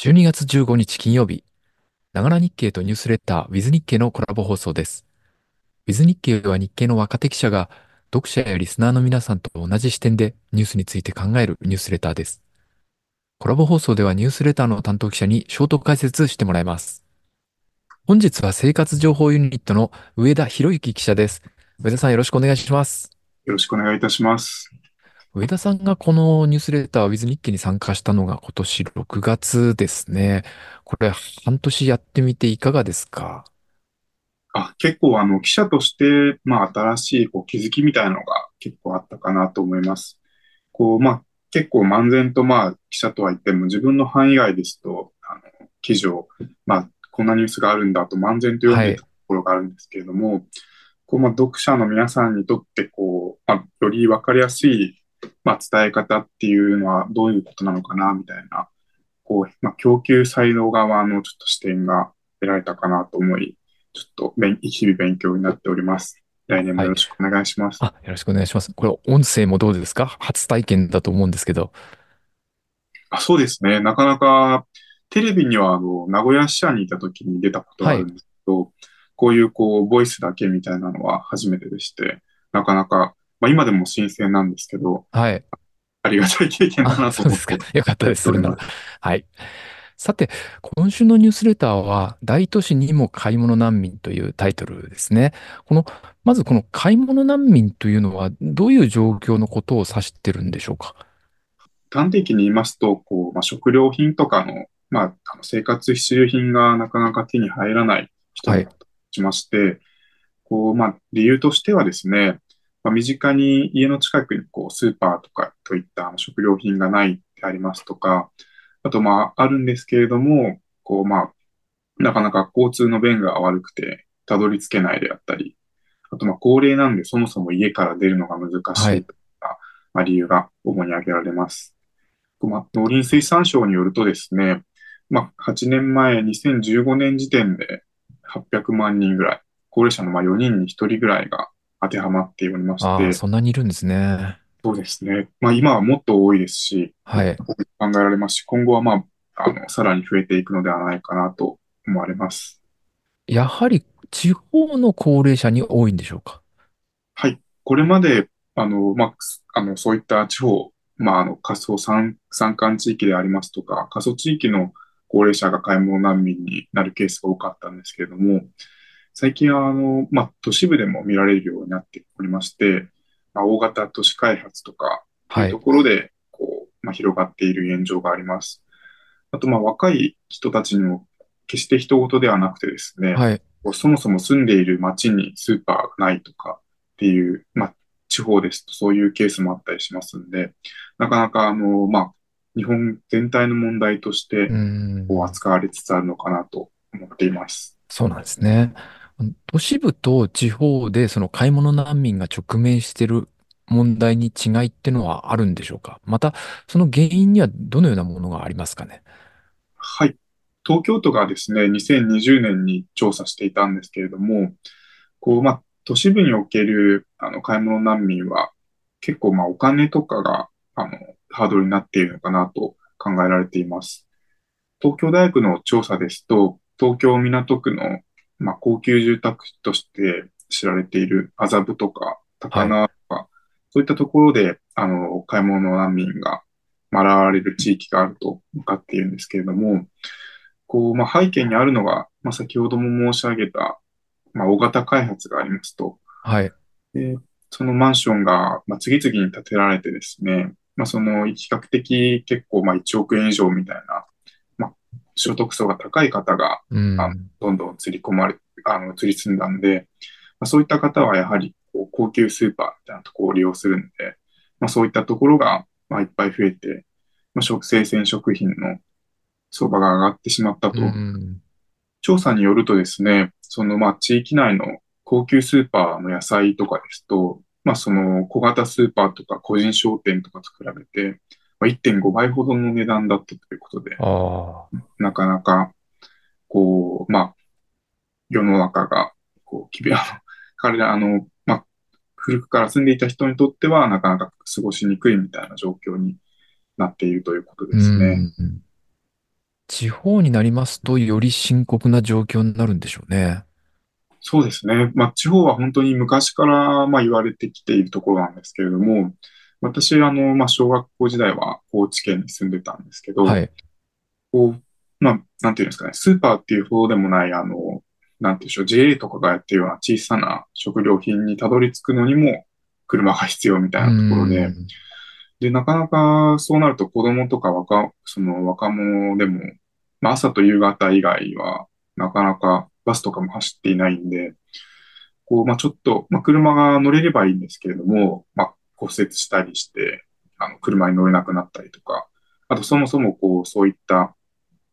12月15日金曜日、ながら日経とニュースレッター With 日経のコラボ放送です。With 日経は日経の若手記者が読者やリスナーの皆さんと同じ視点でニュースについて考えるニュースレターです。コラボ放送ではニュースレターの担当記者にショート解説してもらいます。本日は生活情報ユニットの上田博之記者です。上田さんよろしくお願いします。よろしくお願いいたします。上田さんがこのニュースレター、ウィズ日記に参加したのが今年6月ですね。これ、半年やってみていかがですか？あ結構、あの、記者として、まあ、新しいこう気づきみたいなのが結構あったかなと思います。こう、まあ、結構漫然と、まあ、記者とは言っても、自分の範囲外ですと、あの、記事を、まあ、こんなニュースがあるんだと漫然と読んでたところがあるんですけれども、はい、こう、まあ、読者の皆さんにとって、こう、まあ、よりわかりやすいまあ、伝え方っていうのはどういうことなのかな、みたいな、こう、まあ、供給サイド側のちょっと視点が得られたかなと思い、ちょっと勉日々勉強になっております。来年もよろしくお願いします。はい、あ、よろしくお願いします。これ、音声もどうですか？初体験だと思うんですけど。あそうですね。なかなか、テレビには、あの、名古屋支社にいた時に出たことがあるんですけど、はい、こういう、こう、ボイスだけみたいなのは初めてでして、なかなかまあ今でも新鮮なんですけど、はい。ありがたい経験だなと思って。そうですか。よかったです。それなら。はい。さて、今週のニュースレターは、大都市にも買い物難民というタイトルですね。この、まずこの買い物難民というのは、どういう状況のことを指してるんでしょうか？端的に言いますと、こう、まあ、食料品とかの、まあ、あの生活必需品がなかなか手に入らない人としまして、はい、こう、まあ、理由としてはですね、まあ、身近に家の近くにこうスーパーとかといった食料品がないでありますとか、あとまああるんですけれども、こうまあ、なかなか交通の便が悪くてたどり着けないであったり、あとまあ高齢なんでそもそも家から出るのが難しいといったまあ理由が主に挙げられます。まあ、農林水産省によるとですね、まあ、8年前、2015年時点で800万人ぐらい、高齢者のまあ4人に1人ぐらいが当てはまっておりまして。そんなにいるんですね。そうですね。まあ今はもっと多いですし、はい。考えられますし、今後はまあ、あの、さらに増えていくのではないかなと思われます。やはり地方の高齢者に多いんでしょうか？はい。これまで、あの、まあ、あの、そういった地方、まあ、あの、過疎山、山間地域でありますとか、過疎地域の高齢者が買い物難民になるケースが多かったんですけれども、最近は、あの、まあ、都市部でも見られるようになっておりまして、まあ、大型都市開発とか、というところで、こう、まあ、広がっている現状があります。あと、まあ、若い人たちにも、決して人事ではなくてですね、はい、そもそも住んでいる町にスーパーがないとかっていう、まあ、地方ですとそういうケースもあったりしますんで、なかなか、あの、まあ、日本全体の問題として、こう扱われつつあるのかなと思っています。そうなんですね。都市部と地方でその買い物難民が直面している問題に違いっていうのはあるんでしょうか？また、その原因にはどのようなものがありますかね？はい。東京都がですね、2020年に調査していたんですけれども、こう、まあ、都市部におけるあの買い物難民は結構まあお金とかがあのハードルになっているのかなと考えられています。東京大学の調査ですと、東京港区のまあ、高級住宅として知られている麻布とか高輪とか、はい、そういったところで、あの、買い物難民が、まわれる地域があると分かっているんですけれども、こう、まあ、背景にあるのが、まあ、先ほども申し上げた、まあ、大型開発がありますと。はい。で、そのマンションが、まあ、次々に建てられてですね、まあ、その、比較的結構、まあ、1億円以上みたいな所得層が高い方が、うん、あどんどん釣り込まれ、あの、釣り積んだんで、まあ、そういった方はやはりこう高級スーパーみたいなところを利用するんで、まあ、そういったところが、まあ、いっぱい増えて、まあ、食生鮮食品の相場が上がってしまったと。うん、調査によるとですね、そのまあ地域内の高級スーパーの野菜とかですと、まあその小型スーパーとか個人商店とかと比べて、まあ、1.5倍ほどの値段だったということで、なかなか、こう、まあ、世の中が、こう、きび、あの、彼ら、あの、まあ、古くから住んでいた人にとっては、なかなか過ごしにくいみたいな状況になっているということですね。地方になりますと、より深刻な状況になるんでしょうね。そうですね。まあ、地方は本当に昔から、まあ、言われてきているところなんですけれども、私、あの、まあ、小学校時代は高知県に住んでたんですけど、はい。こう、まあ、なんていうんですかね、スーパーっていうほどでもない、あの、なんていうんでしょう、JA とかがやってるような小さな食料品にたどり着くのにも車が必要みたういなところで、ん。で、なかなかそうなると子供とか若、その若者でも、まあ、朝と夕方以外は、なかなかバスとかも走っていないんで、こう、まあ、ちょっと、まあ、車が乗れればいいんですけれども、まあ、骨折したりして、あの、車に乗れなくなったりとか、あとそもそもこう、そういった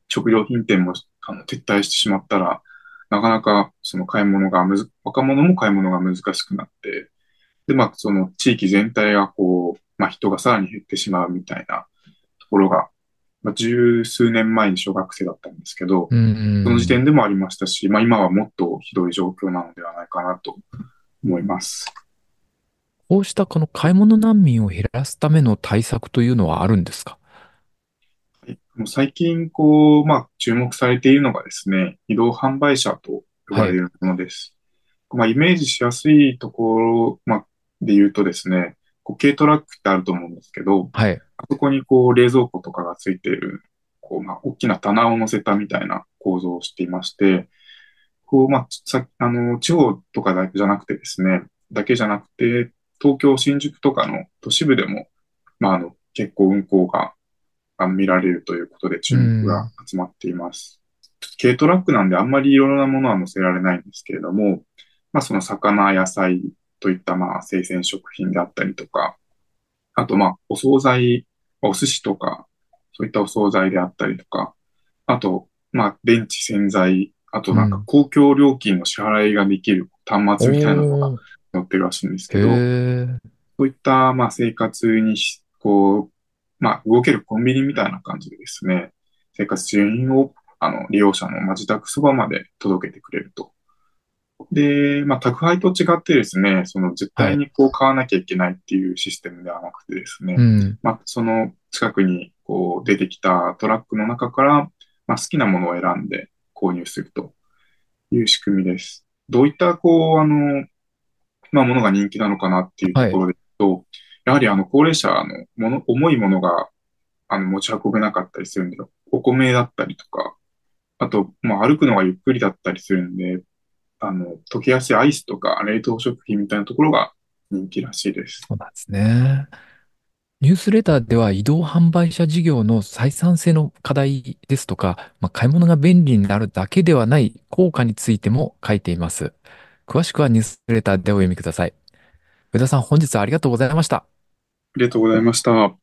食料品店も、あの、撤退してしまったら、なかなかその買い物がむず、若者も買い物が難しくなって、で、まあ、その地域全体がこう、まあ、人がさらに減ってしまうみたいなところが、まあ、十数年前に小学生だったんですけど、うその時ん。点でもありましたし、まあ、今はもっとひどい状況なのではないかなと思います。こうしたこの買い物難民を減らすための対策というのはあるんですか？はいもう最近、こう、まあ、注目されているのがですね、移動販売車と呼ばはい。れるものです。まあ、イメージしやすいところ、まあ、で言うとですね、こう軽トラックってあると思うんですけど、はい。あそこにこう冷蔵庫とかがついている、こう、まあ、大きな棚を乗せたみたいな構造をしていまして、こう、まあ、さ、あの、地方とかだけじゃなくてですね、だけじゃなくて、東京、新宿とかの都市部でも、まあ、あの、結構運行が見られるということでう注目がん。集まっています。軽トラックなんであんまりいろいろなものは乗せられないんですけれども、まあその魚、野菜といったまあ生鮮食品であったりとか、あとまあお惣菜、お寿司とか、そういったお惣菜であったりとか、あとまあ電池洗剤、あとなんかうん。公共料金の支払いができる端末みたいなのがおー。載ってるらしいんですへけど、え。そういったまあ生活にしこう、まあ動けるコンビニみたいな感じでですね、生活支援をあの利用者のまあ自宅そばまで届けてくれると。で、まあ、宅配と違ってですね、その絶はい。対にこう買わなきゃいけないっていうシステムではなくてですね、うん。まあ、その近くにこう出てきたトラックの中から、まあ、好きなものを選んで購入するという仕組みです。どういったこう、あの、まあ、ものが人気なのかなっていうとはい。ころで言うと、やはりあの高齢者のもの、重いものがあの持ち運べなかったりするんで、お米だったりとか、あと、まあ、歩くのがゆっくりだったりするんで、あの、溶けやすいアイスとか冷凍食品みたいなところが人気らしいです。そうなんですね。ニュースレターでは移動販売車事業の採算性の課題ですとか、まあ、買い物が便利になるだけではない効果についても書いています。詳しくはニュースレターでお読みください。上田さん、本日はありがとうございました。ありがとうございました。